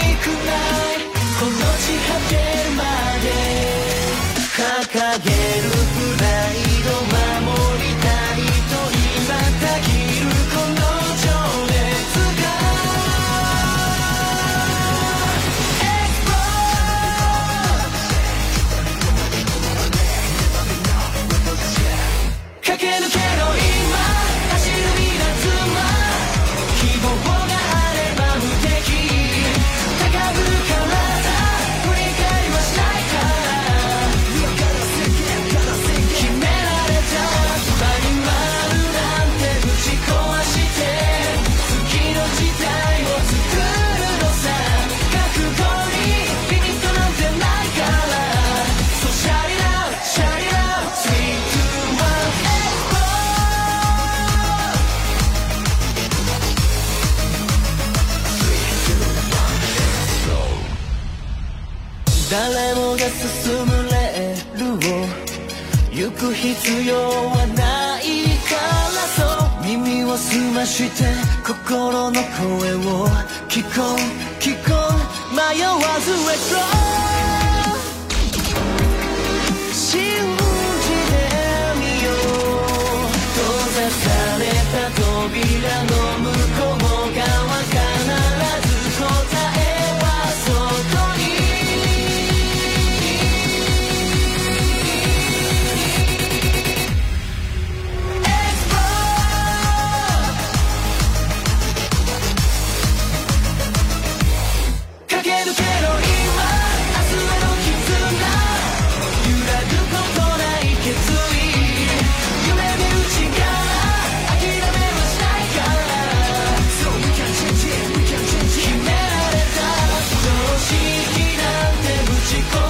この地果てるまで。掲げ誰もが進むレールを行く必要はないからそう耳を澄まして心の声を聞こう聞こう迷わずへ go magical.